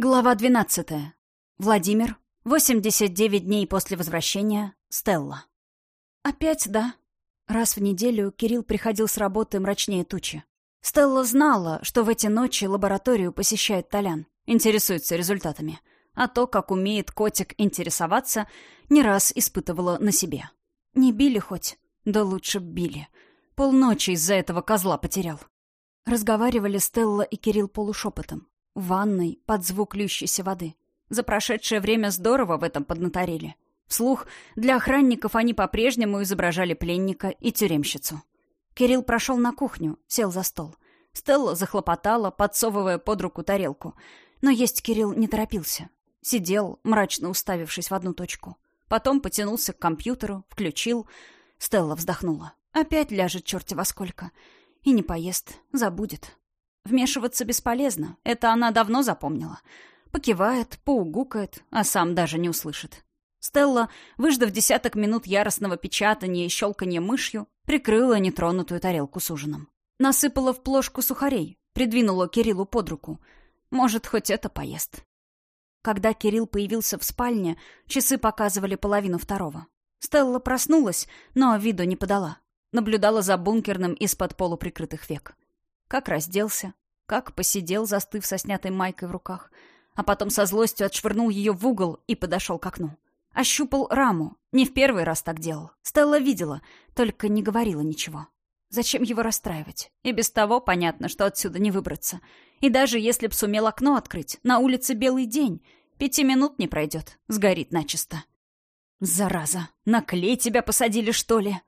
Глава 12. Владимир. 89 дней после возвращения. Стелла. Опять, да? Раз в неделю Кирилл приходил с работы мрачнее тучи. Стелла знала, что в эти ночи лабораторию посещает Толян, интересуется результатами. А то, как умеет котик интересоваться, не раз испытывала на себе. Не били хоть? Да лучше били. Полночи из-за этого козла потерял. Разговаривали Стелла и Кирилл полушепотом ванной, под звук льющейся воды. За прошедшее время здорово в этом поднаторели. Вслух для охранников они по-прежнему изображали пленника и тюремщицу. Кирилл прошел на кухню, сел за стол. Стелла захлопотала, подсовывая под руку тарелку. Но есть Кирилл не торопился. Сидел, мрачно уставившись в одну точку. Потом потянулся к компьютеру, включил. Стелла вздохнула. Опять ляжет черти во сколько. И не поест, забудет. Вмешиваться бесполезно, это она давно запомнила. Покивает, поугукает, а сам даже не услышит. Стелла, выждав десяток минут яростного печатания и щелканья мышью, прикрыла нетронутую тарелку с ужином. Насыпала в плошку сухарей, придвинула Кириллу под руку. Может, хоть это поест. Когда Кирилл появился в спальне, часы показывали половину второго. Стелла проснулась, но виду не подала. Наблюдала за бункерным из-под полуприкрытых век. Как разделся, как посидел, застыв со снятой майкой в руках, а потом со злостью отшвырнул ее в угол и подошел к окну. Ощупал раму. Не в первый раз так делал. Стелла видела, только не говорила ничего. Зачем его расстраивать? И без того понятно, что отсюда не выбраться. И даже если б сумел окно открыть, на улице белый день, пяти минут не пройдет, сгорит начисто. «Зараза! На клей тебя посадили, что ли?»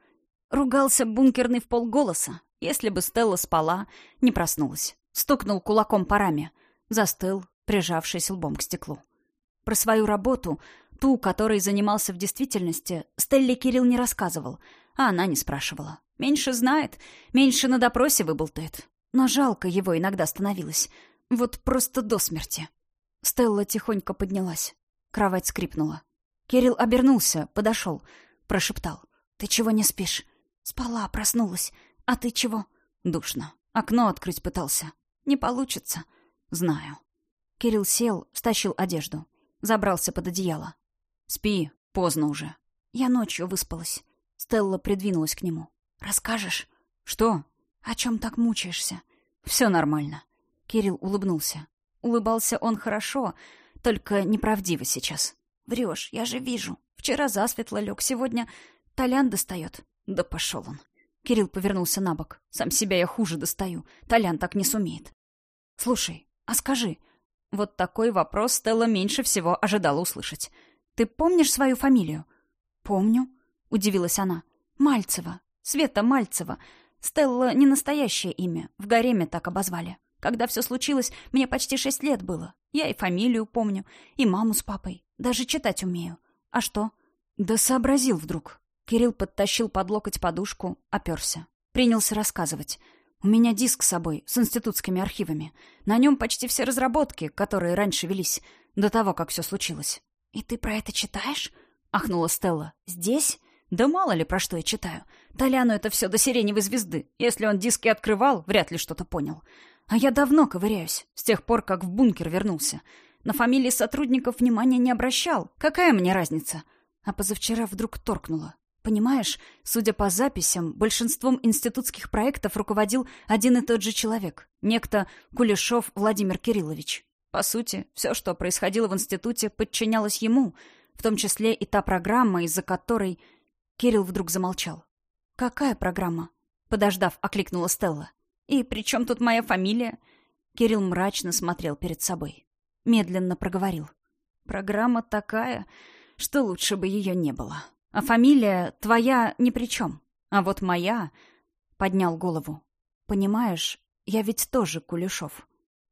Ругался бункерный в полголоса, если бы Стелла спала, не проснулась. Стукнул кулаком по раме. Застыл, прижавшись лбом к стеклу. Про свою работу, ту, которой занимался в действительности, Стелле Кирилл не рассказывал, а она не спрашивала. Меньше знает, меньше на допросе выболтает. Но жалко его иногда становилось. Вот просто до смерти. Стелла тихонько поднялась. Кровать скрипнула. Кирилл обернулся, подошел, прошептал. «Ты чего не спишь?» «Спала, проснулась. «А ты чего?» «Душно. Окно открыть пытался. Не получится». «Знаю». Кирилл сел, стащил одежду. Забрался под одеяло. «Спи, поздно уже». Я ночью выспалась. Стелла придвинулась к нему. «Расскажешь?» «Что?» «О чем так мучаешься?» «Все нормально». Кирилл улыбнулся. Улыбался он хорошо, только неправдиво сейчас. «Врешь, я же вижу. Вчера засветло лег, сегодня Толян достает». «Да пошел он». Кирилл повернулся на бок. «Сам себя я хуже достаю. Толян так не сумеет». «Слушай, а скажи...» Вот такой вопрос Стелла меньше всего ожидала услышать. «Ты помнишь свою фамилию?» «Помню», — удивилась она. «Мальцева. Света Мальцева. Стелла — не настоящее имя. В гареме так обозвали. Когда все случилось, мне почти шесть лет было. Я и фамилию помню, и маму с папой. Даже читать умею. А что?» «Да сообразил вдруг. Кирилл подтащил под локоть подушку, оперся. Принялся рассказывать. «У меня диск с собой, с институтскими архивами. На нем почти все разработки, которые раньше велись, до того, как все случилось». «И ты про это читаешь?» — ахнула Стелла. «Здесь?» «Да мало ли, про что я читаю. Толяну это все до сиреневой звезды. Если он диски открывал, вряд ли что-то понял. А я давно ковыряюсь, с тех пор, как в бункер вернулся. На фамилии сотрудников внимания не обращал. Какая мне разница?» А позавчера вдруг торкнула. Понимаешь, судя по записям, большинством институтских проектов руководил один и тот же человек. Некто Кулешов Владимир Кириллович. По сути, все, что происходило в институте, подчинялось ему, в том числе и та программа, из-за которой... Кирилл вдруг замолчал. «Какая программа?» Подождав, окликнула Стелла. «И при чем тут моя фамилия?» Кирилл мрачно смотрел перед собой. Медленно проговорил. «Программа такая, что лучше бы ее не было». А фамилия твоя ни при чем. А вот моя... Поднял голову. Понимаешь, я ведь тоже Кулешов.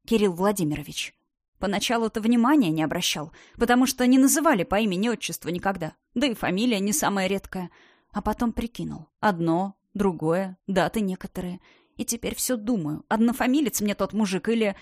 Кирилл Владимирович. Поначалу-то внимания не обращал, потому что не называли по имени-отчеству никогда. Да и фамилия не самая редкая. А потом прикинул. Одно, другое, даты некоторые. И теперь все думаю, однофамилец мне тот мужик или...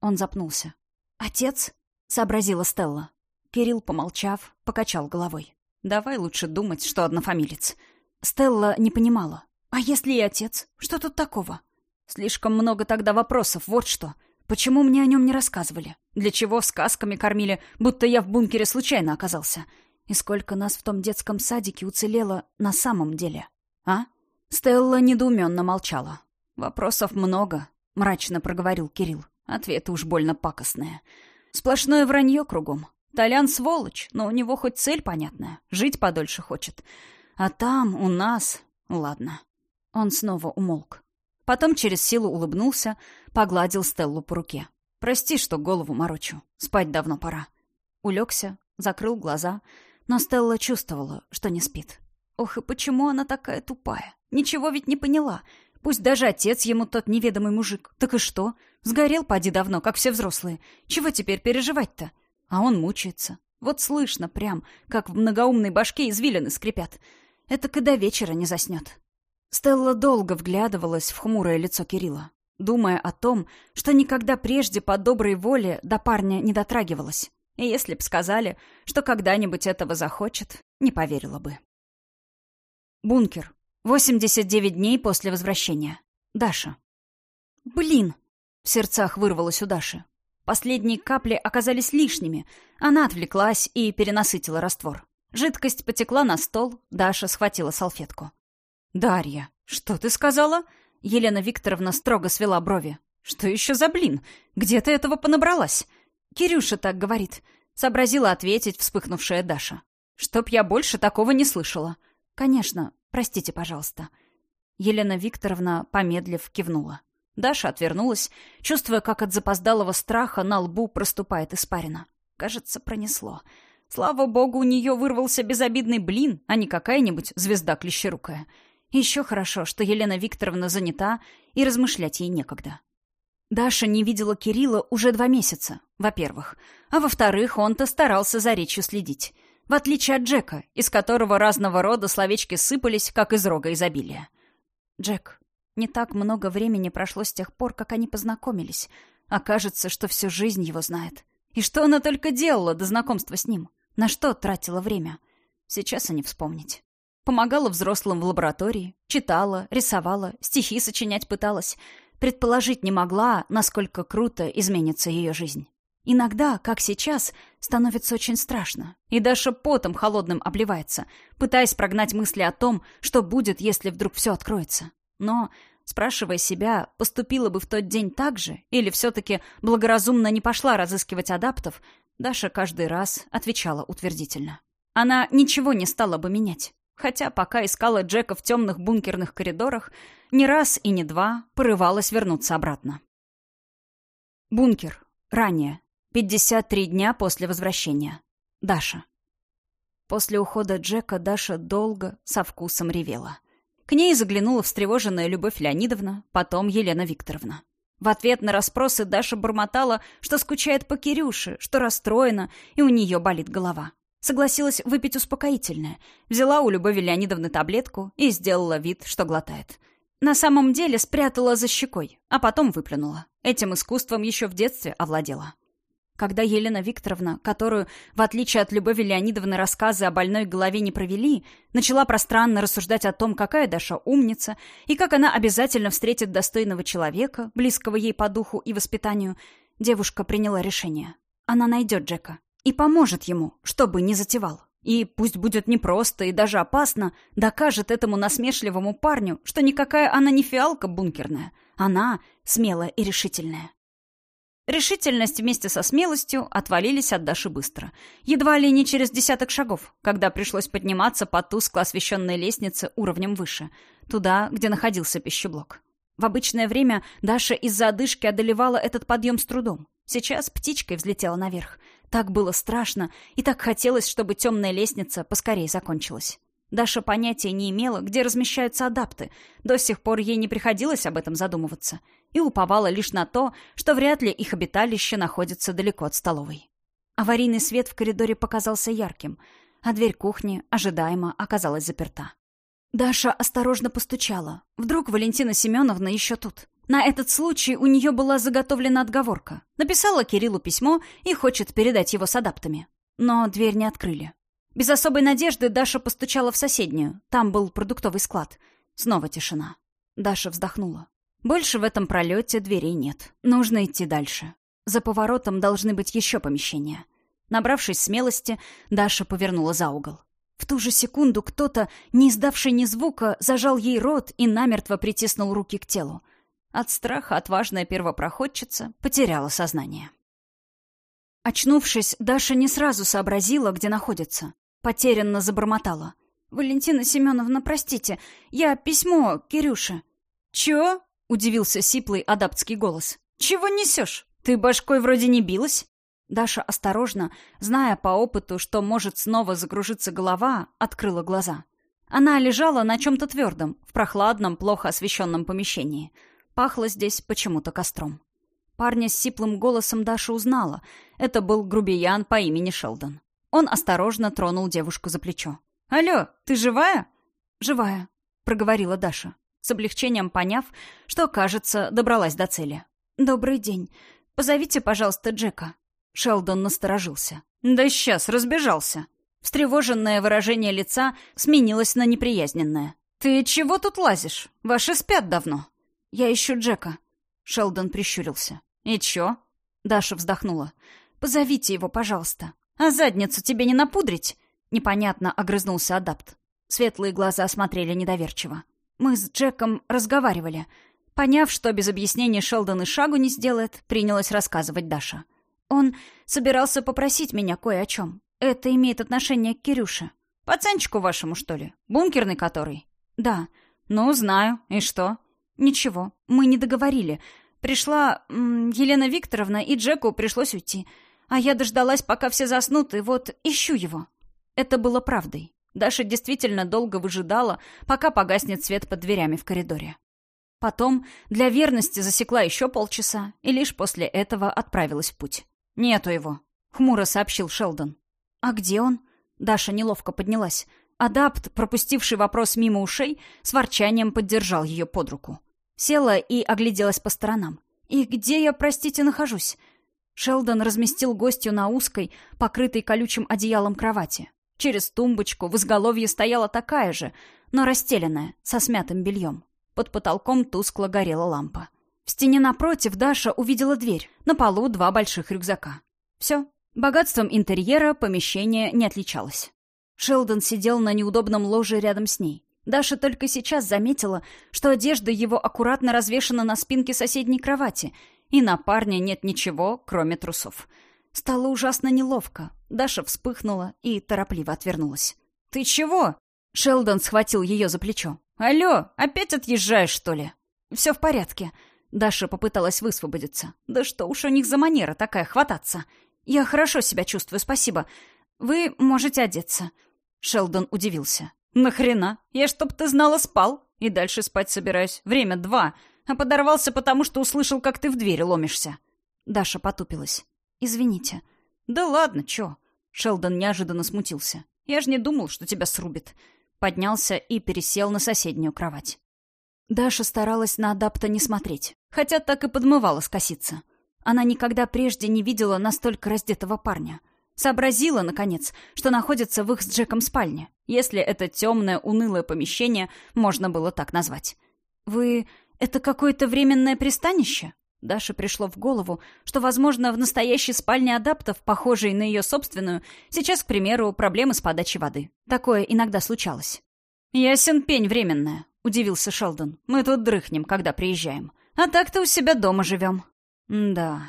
Он запнулся. «Отец?» — сообразила Стелла. Кирилл, помолчав, покачал головой. Давай лучше думать, что однофамилец. Стелла не понимала. А если и отец? Что тут такого? Слишком много тогда вопросов, вот что. Почему мне о нем не рассказывали? Для чего сказками кормили, будто я в бункере случайно оказался? И сколько нас в том детском садике уцелело на самом деле? А? Стелла недоуменно молчала. «Вопросов много», — мрачно проговорил Кирилл. Ответы уж больно пакостные. Сплошное вранье кругом. Толян сволочь, но у него хоть цель понятная. Жить подольше хочет. А там, у нас... Ладно. Он снова умолк. Потом через силу улыбнулся, погладил Стеллу по руке. «Прости, что голову морочу. Спать давно пора». Улегся, закрыл глаза, но Стелла чувствовала, что не спит. Ох, и почему она такая тупая? Ничего ведь не поняла. Пусть даже отец ему тот неведомый мужик. Так и что? Сгорел поди давно, как все взрослые. Чего теперь переживать-то? А он мучается. Вот слышно прям, как в многоумной башке извилины скрипят. Это когда вечера не заснет. Стелла долго вглядывалась в хмурое лицо Кирилла, думая о том, что никогда прежде по доброй воле до парня не дотрагивалась. И если б сказали, что когда-нибудь этого захочет, не поверила бы. Бункер. 89 дней после возвращения. Даша. «Блин!» — в сердцах вырвалось у Даши. Последние капли оказались лишними. Она отвлеклась и перенасытила раствор. Жидкость потекла на стол. Даша схватила салфетку. «Дарья, что ты сказала?» Елена Викторовна строго свела брови. «Что еще за блин? Где ты этого понабралась?» «Кирюша так говорит», — сообразила ответить вспыхнувшая Даша. «Чтоб я больше такого не слышала». «Конечно, простите, пожалуйста». Елена Викторовна, помедлив, кивнула. Даша отвернулась, чувствуя, как от запоздалого страха на лбу проступает испарина. Кажется, пронесло. Слава богу, у нее вырвался безобидный блин, а не какая-нибудь звезда клещерукая. Еще хорошо, что Елена Викторовна занята, и размышлять ей некогда. Даша не видела Кирилла уже два месяца, во-первых. А во-вторых, он-то старался за речью следить. В отличие от Джека, из которого разного рода словечки сыпались, как из рога изобилия. Джек. Не так много времени прошло с тех пор, как они познакомились. А кажется, что всю жизнь его знает. И что она только делала до знакомства с ним? На что тратила время? Сейчас и не вспомнить. Помогала взрослым в лаборатории, читала, рисовала, стихи сочинять пыталась — Предположить не могла, насколько круто изменится ее жизнь. Иногда, как сейчас, становится очень страшно. И Даша потом холодным обливается, пытаясь прогнать мысли о том, что будет, если вдруг все откроется. Но, спрашивая себя, поступила бы в тот день так же, или все-таки благоразумно не пошла разыскивать адаптов, Даша каждый раз отвечала утвердительно. Она ничего не стала бы менять. Хотя пока искала Джека в темных бункерных коридорах, не раз и не два порывалась вернуться обратно. Бункер. Ранее. 53 дня после возвращения. Даша. После ухода Джека Даша долго, со вкусом ревела. К ней заглянула встревоженная Любовь Леонидовна, потом Елена Викторовна. В ответ на расспросы Даша бормотала, что скучает по Кирюше, что расстроена, и у нее болит голова. Согласилась выпить успокоительное, взяла у Любови Леонидовны таблетку и сделала вид, что глотает. На самом деле спрятала за щекой, а потом выплюнула. Этим искусством еще в детстве овладела. Когда Елена Викторовна, которую, в отличие от Любови Леонидовны, рассказы о больной голове не провели, начала пространно рассуждать о том, какая Даша умница, и как она обязательно встретит достойного человека, близкого ей по духу и воспитанию, девушка приняла решение. Она найдет Джека и поможет ему, чтобы не затевал. И пусть будет непросто и даже опасно, докажет этому насмешливому парню, что никакая она не фиалка бункерная. Она смелая и решительная. Решительность вместе со смелостью отвалились от Даши быстро. Едва ли не через десяток шагов, когда пришлось подниматься по тускло освещенной лестнице уровнем выше, туда, где находился пищеблок. В обычное время Даша из-за одышки одолевала этот подъем с трудом. Сейчас птичкой взлетела наверх. Так было страшно, и так хотелось, чтобы темная лестница поскорее закончилась. Даша понятия не имела, где размещаются адапты. До сих пор ей не приходилось об этом задумываться. И уповала лишь на то, что вряд ли их обиталище находится далеко от столовой. Аварийный свет в коридоре показался ярким, а дверь кухни ожидаемо оказалась заперта. Даша осторожно постучала. Вдруг Валентина Семеновна еще тут. На этот случай у нее была заготовлена отговорка. Написала Кириллу письмо и хочет передать его с адаптами. Но дверь не открыли. Без особой надежды Даша постучала в соседнюю. Там был продуктовый склад. Снова тишина. Даша вздохнула. Больше в этом пролете дверей нет. Нужно идти дальше. За поворотом должны быть еще помещения. Набравшись смелости, Даша повернула за угол. В ту же секунду кто-то, не издавший ни звука, зажал ей рот и намертво притиснул руки к телу. От страха отважная первопроходчица потеряла сознание. Очнувшись, Даша не сразу сообразила, где находится. Потерянно забормотала. «Валентина Семеновна, простите, я письмо Кирюше». «Чё?» — удивился сиплый адаптский голос. «Чего несешь? Ты башкой вроде не билась?» Даша осторожно, зная по опыту, что может снова загружиться голова, открыла глаза. Она лежала на чем-то твердом, в прохладном, плохо освещенном помещении. Пахло здесь почему-то костром. Парня с сиплым голосом Даша узнала. Это был грубиян по имени Шелдон. Он осторожно тронул девушку за плечо. «Алло, ты живая?» «Живая», — проговорила Даша, с облегчением поняв, что, кажется, добралась до цели. «Добрый день. Позовите, пожалуйста, Джека». Шелдон насторожился. «Да сейчас, разбежался». Встревоженное выражение лица сменилось на неприязненное. «Ты чего тут лазишь? Ваши спят давно». «Я ищу Джека». Шелдон прищурился. «И чё?» Даша вздохнула. «Позовите его, пожалуйста». «А задницу тебе не напудрить?» Непонятно огрызнулся адапт. Светлые глаза смотрели недоверчиво. Мы с Джеком разговаривали. Поняв, что без объяснений Шелдон и шагу не сделает, принялась рассказывать Даша. Он собирался попросить меня кое о чем. Это имеет отношение к Кирюше. Пацанчику вашему, что ли? Бункерный который? Да. Ну, знаю. И что? Ничего. Мы не договорили. Пришла Елена Викторовна, и Джеку пришлось уйти. А я дождалась, пока все заснут, и вот ищу его. Это было правдой. Даша действительно долго выжидала, пока погаснет свет под дверями в коридоре. Потом для верности засекла еще полчаса и лишь после этого отправилась в путь. «Нету его», — хмуро сообщил Шелдон. «А где он?» Даша неловко поднялась. Адапт, пропустивший вопрос мимо ушей, с ворчанием поддержал ее под руку. Села и огляделась по сторонам. «И где я, простите, нахожусь?» Шелдон разместил гостью на узкой, покрытой колючим одеялом кровати. Через тумбочку в изголовье стояла такая же, но расстеленная, со смятым бельем. Под потолком тускло горела лампа. В стене напротив Даша увидела дверь. На полу два больших рюкзака. Все. Богатством интерьера помещение не отличалось. Шелдон сидел на неудобном ложе рядом с ней. Даша только сейчас заметила, что одежда его аккуратно развешана на спинке соседней кровати, и на парне нет ничего, кроме трусов. Стало ужасно неловко. Даша вспыхнула и торопливо отвернулась. «Ты чего?» Шелдон схватил ее за плечо. «Алло, опять отъезжаешь, что ли?» «Все в порядке», Даша попыталась высвободиться. «Да что уж у них за манера такая хвататься? Я хорошо себя чувствую, спасибо. Вы можете одеться». Шелдон удивился. «Нахрена? Я, чтоб ты знала, спал. И дальше спать собираюсь. Время два. А подорвался, потому что услышал, как ты в дверь ломишься». Даша потупилась. «Извините». «Да ладно, чё?» Шелдон неожиданно смутился. «Я же не думал, что тебя срубит». Поднялся и пересел на соседнюю кровать. Даша старалась на адапта не смотреть, хотя так и подмывала скоситься. Она никогда прежде не видела настолько раздетого парня. Сообразила, наконец, что находится в их с Джеком спальне, если это темное, унылое помещение можно было так назвать. «Вы... это какое-то временное пристанище?» Даше пришло в голову, что, возможно, в настоящей спальне адаптов, похожей на ее собственную, сейчас, к примеру, проблемы с подачей воды. Такое иногда случалось. «Ясен пень временная», — удивился Шелдон. «Мы тут дрыхнем, когда приезжаем. А так-то у себя дома живем». «Да».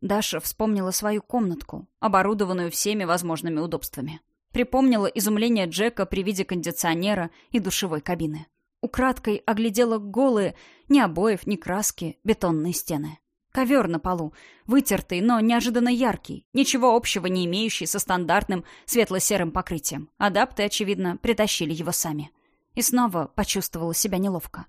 Даша вспомнила свою комнатку, оборудованную всеми возможными удобствами. Припомнила изумление Джека при виде кондиционера и душевой кабины. Украдкой оглядела голые, ни обоев, ни краски, бетонные стены. Ковер на полу, вытертый, но неожиданно яркий, ничего общего не имеющий со стандартным светло-серым покрытием. Адапты, очевидно, притащили его сами и снова почувствовала себя неловко.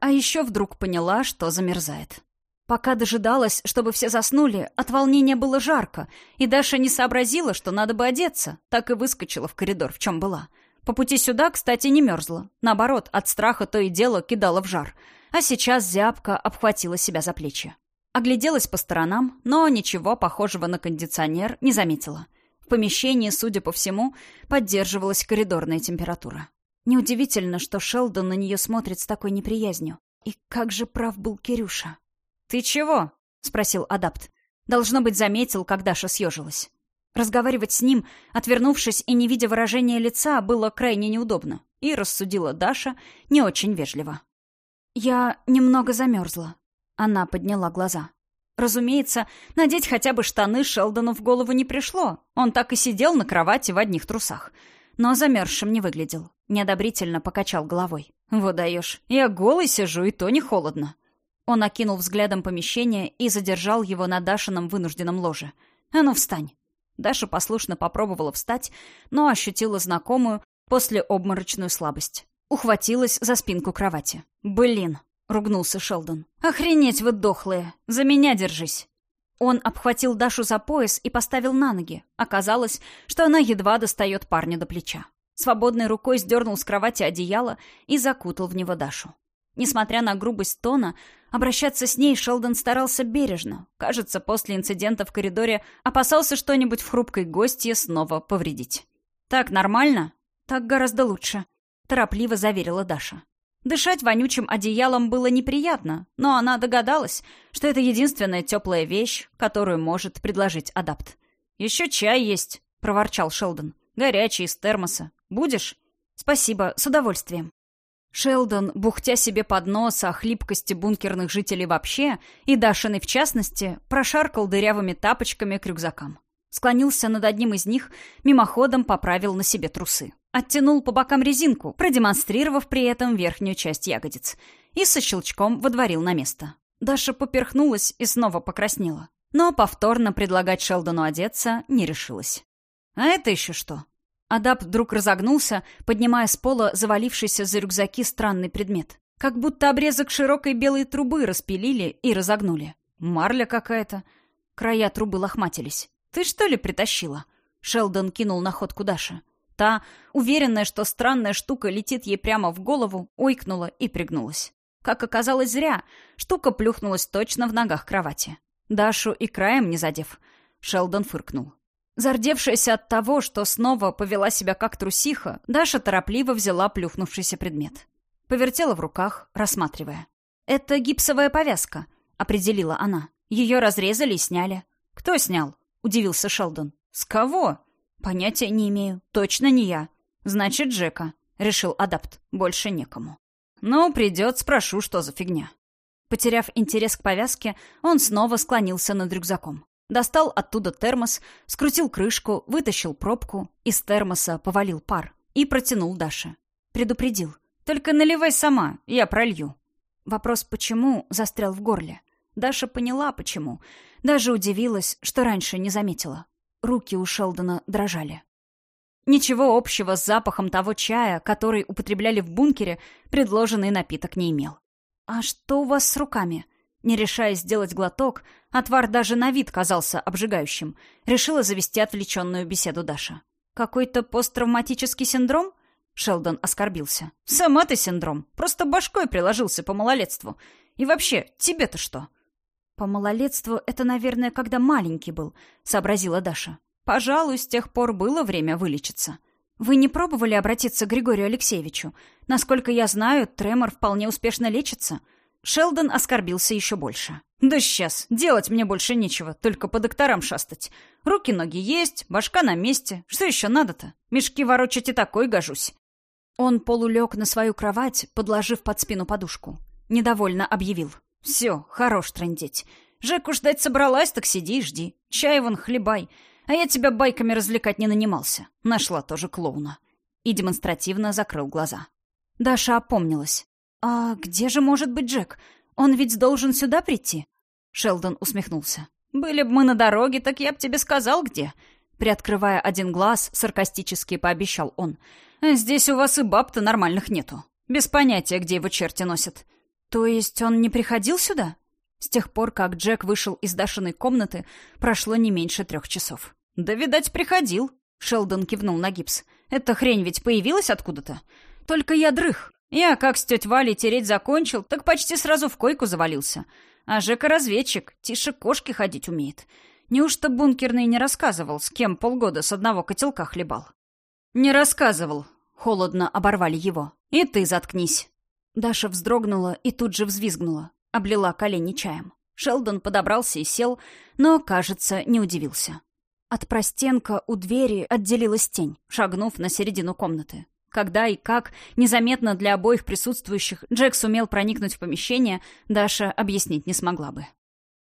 А еще вдруг поняла, что замерзает. Пока дожидалась, чтобы все заснули, от волнения было жарко, и Даша не сообразила, что надо бы одеться, так и выскочила в коридор, в чем была. По пути сюда, кстати, не мерзла. Наоборот, от страха то и дело кидала в жар. А сейчас зябко обхватила себя за плечи. Огляделась по сторонам, но ничего похожего на кондиционер не заметила. В помещении, судя по всему, поддерживалась коридорная температура. Неудивительно, что Шелдон на нее смотрит с такой неприязнью. И как же прав был Кирюша. «Ты чего?» — спросил адапт. Должно быть, заметил, как Даша съежилась. Разговаривать с ним, отвернувшись и не видя выражения лица, было крайне неудобно. И рассудила Даша не очень вежливо. «Я немного замерзла». Она подняла глаза. Разумеется, надеть хотя бы штаны Шелдону в голову не пришло. Он так и сидел на кровати в одних трусах. Но замерзшим не выглядел. Неодобрительно покачал головой. «Вот даешь. Я голый сижу, и то не холодно». Он окинул взглядом помещение и задержал его на Дашином вынужденном ложе. «А ну, встань!» Даша послушно попробовала встать, но ощутила знакомую после обморочную слабость. Ухватилась за спинку кровати. «Блин!» — ругнулся Шелдон. «Охренеть вы дохлые! За меня держись!» Он обхватил Дашу за пояс и поставил на ноги. Оказалось, что она едва достает парня до плеча. Свободной рукой сдернул с кровати одеяло и закутал в него Дашу. Несмотря на грубость тона, обращаться с ней Шелдон старался бережно. Кажется, после инцидента в коридоре опасался что-нибудь в хрупкой гостье снова повредить. «Так нормально?» «Так гораздо лучше», — торопливо заверила Даша. Дышать вонючим одеялом было неприятно, но она догадалась, что это единственная теплая вещь, которую может предложить адапт. «Еще чай есть», — проворчал Шелдон. «Горячий, из термоса. Будешь?» «Спасибо, с удовольствием». Шелдон, бухтя себе под нос о хлипкости бункерных жителей вообще и Дашиной в частности, прошаркал дырявыми тапочками к рюкзакам. Склонился над одним из них, мимоходом поправил на себе трусы. Оттянул по бокам резинку, продемонстрировав при этом верхнюю часть ягодиц, и со щелчком водворил на место. Даша поперхнулась и снова покраснела. Но повторно предлагать Шелдону одеться не решилась. «А это еще что?» Адап вдруг разогнулся, поднимая с пола завалившийся за рюкзаки странный предмет. Как будто обрезок широкой белой трубы распилили и разогнули. Марля какая-то. Края трубы лохматились. «Ты что ли притащила?» Шелдон кинул находку Даше. Та, уверенная, что странная штука летит ей прямо в голову, ойкнула и пригнулась. Как оказалось, зря. Штука плюхнулась точно в ногах кровати. Дашу и краем не задев. Шелдон фыркнул. Зардевшаяся от того, что снова повела себя как трусиха, Даша торопливо взяла плюхнувшийся предмет. Повертела в руках, рассматривая. «Это гипсовая повязка», — определила она. «Ее разрезали и сняли». «Кто снял?» — удивился Шелдон. «С кого?» «Понятия не имею. Точно не я». «Значит, Джека», — решил адапт. «Больше некому». «Ну, придет, спрошу, что за фигня». Потеряв интерес к повязке, он снова склонился над рюкзаком. Достал оттуда термос, скрутил крышку, вытащил пробку, из термоса повалил пар и протянул Даше. Предупредил. «Только наливай сама, я пролью». Вопрос «почему?» застрял в горле. Даша поняла, почему. Даже удивилась, что раньше не заметила. Руки у Шелдона дрожали. Ничего общего с запахом того чая, который употребляли в бункере, предложенный напиток не имел. «А что у вас с руками?» Не решаясь сделать глоток, отвар даже на вид казался обжигающим. Решила завести отвлеченную беседу Даша. «Какой-то посттравматический синдром?» Шелдон оскорбился. «Сама ты синдром. Просто башкой приложился по малолетству. И вообще, тебе-то что?» «По малолетству это, наверное, когда маленький был», — сообразила Даша. «Пожалуй, с тех пор было время вылечиться». «Вы не пробовали обратиться к Григорию Алексеевичу? Насколько я знаю, тремор вполне успешно лечится». Шелдон оскорбился еще больше. «Да сейчас, делать мне больше нечего, только по докторам шастать. Руки-ноги есть, башка на месте. Что еще надо-то? Мешки ворочать и такой гожусь». Он полулег на свою кровать, подложив под спину подушку. Недовольно объявил. «Все, хорош трындеть. Жеку ждать собралась, так сиди и жди. Чай вон хлебай. А я тебя байками развлекать не нанимался. Нашла тоже клоуна». И демонстративно закрыл глаза. Даша опомнилась. «А где же может быть Джек? Он ведь должен сюда прийти?» Шелдон усмехнулся. «Были бы мы на дороге, так я б тебе сказал, где». Приоткрывая один глаз, саркастически пообещал он. «Здесь у вас и баб-то нормальных нету. Без понятия, где его черти носят». «То есть он не приходил сюда?» С тех пор, как Джек вышел из Дашиной комнаты, прошло не меньше трех часов. «Да, видать, приходил», — Шелдон кивнул на гипс. «Эта хрень ведь появилась откуда-то? Только я дрых. Я, как с тетей Валей тереть закончил, так почти сразу в койку завалился. А Жека разведчик, тише кошки ходить умеет. Неужто бункерный не рассказывал, с кем полгода с одного котелка хлебал? Не рассказывал. Холодно оборвали его. И ты заткнись. Даша вздрогнула и тут же взвизгнула, облила колени чаем. Шелдон подобрался и сел, но, кажется, не удивился. От простенка у двери отделилась тень, шагнув на середину комнаты. Когда и как, незаметно для обоих присутствующих, Джек сумел проникнуть в помещение, Даша объяснить не смогла бы.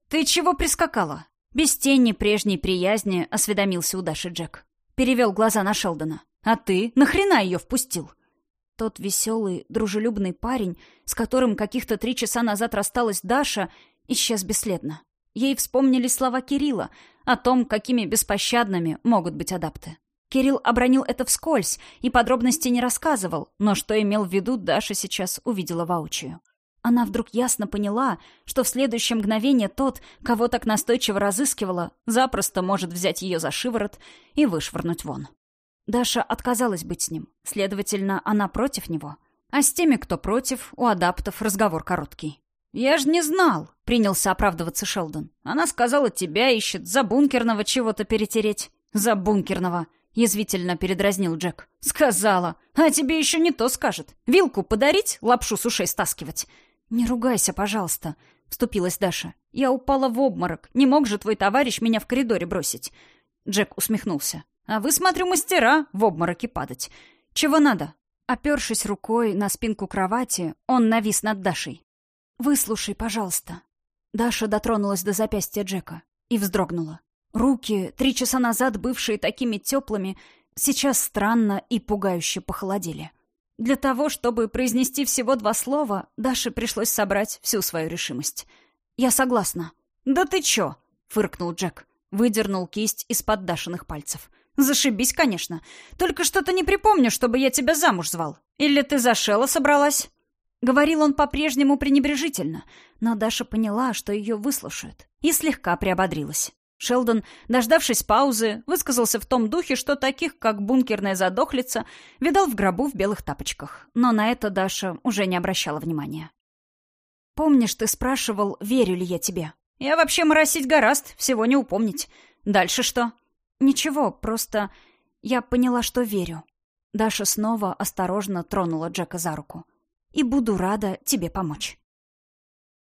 «Ты чего прискакала?» Без тени прежней приязни осведомился у Даши Джек. Перевел глаза на Шелдона. «А ты? Нахрена ее впустил?» Тот веселый, дружелюбный парень, с которым каких-то три часа назад рассталась Даша, исчез бесследно. Ей вспомнили слова Кирилла о том, какими беспощадными могут быть адапты. Кирилл обронил это вскользь и подробности не рассказывал, но что имел в виду, Даша сейчас увидела воочию. Она вдруг ясно поняла, что в следующее мгновение тот, кого так настойчиво разыскивала, запросто может взять ее за шиворот и вышвырнуть вон. Даша отказалась быть с ним, следовательно, она против него. А с теми, кто против, у адаптов разговор короткий. «Я ж не знал», — принялся оправдываться Шелдон. «Она сказала, тебя ищет, за бункерного чего-то перетереть». «За бункерного», — язвительно передразнил Джек. «Сказала. А тебе еще не то скажет. Вилку подарить, лапшу с ушей стаскивать». «Не ругайся, пожалуйста», — вступилась Даша. «Я упала в обморок. Не мог же твой товарищ меня в коридоре бросить». Джек усмехнулся. «А вы, смотрю, мастера в обмороке падать. Чего надо?» Опершись рукой на спинку кровати, он навис над Дашей. «Выслушай, пожалуйста». Даша дотронулась до запястья Джека и вздрогнула. Руки, три часа назад бывшие такими теплыми, сейчас странно и пугающе похолодели. Для того, чтобы произнести всего два слова, Даше пришлось собрать всю свою решимость. «Я согласна». «Да ты чё?» — фыркнул Джек. Выдернул кисть из-под Дашиных пальцев. «Зашибись, конечно. Только что-то не припомню, чтобы я тебя замуж звал. Или ты за Шелла собралась?» Говорил он по-прежнему пренебрежительно, но Даша поняла, что ее выслушают, и слегка приободрилась. Шелдон, дождавшись паузы, высказался в том духе, что таких, как бункерная задохлица, видал в гробу в белых тапочках. Но на это Даша уже не обращала внимания. «Помнишь, ты спрашивал, верю ли я тебе?» «Я вообще моросить гораст, всего не упомнить. Дальше что?» «Ничего, просто я поняла, что верю». Даша снова осторожно тронула Джека за руку и буду рада тебе помочь.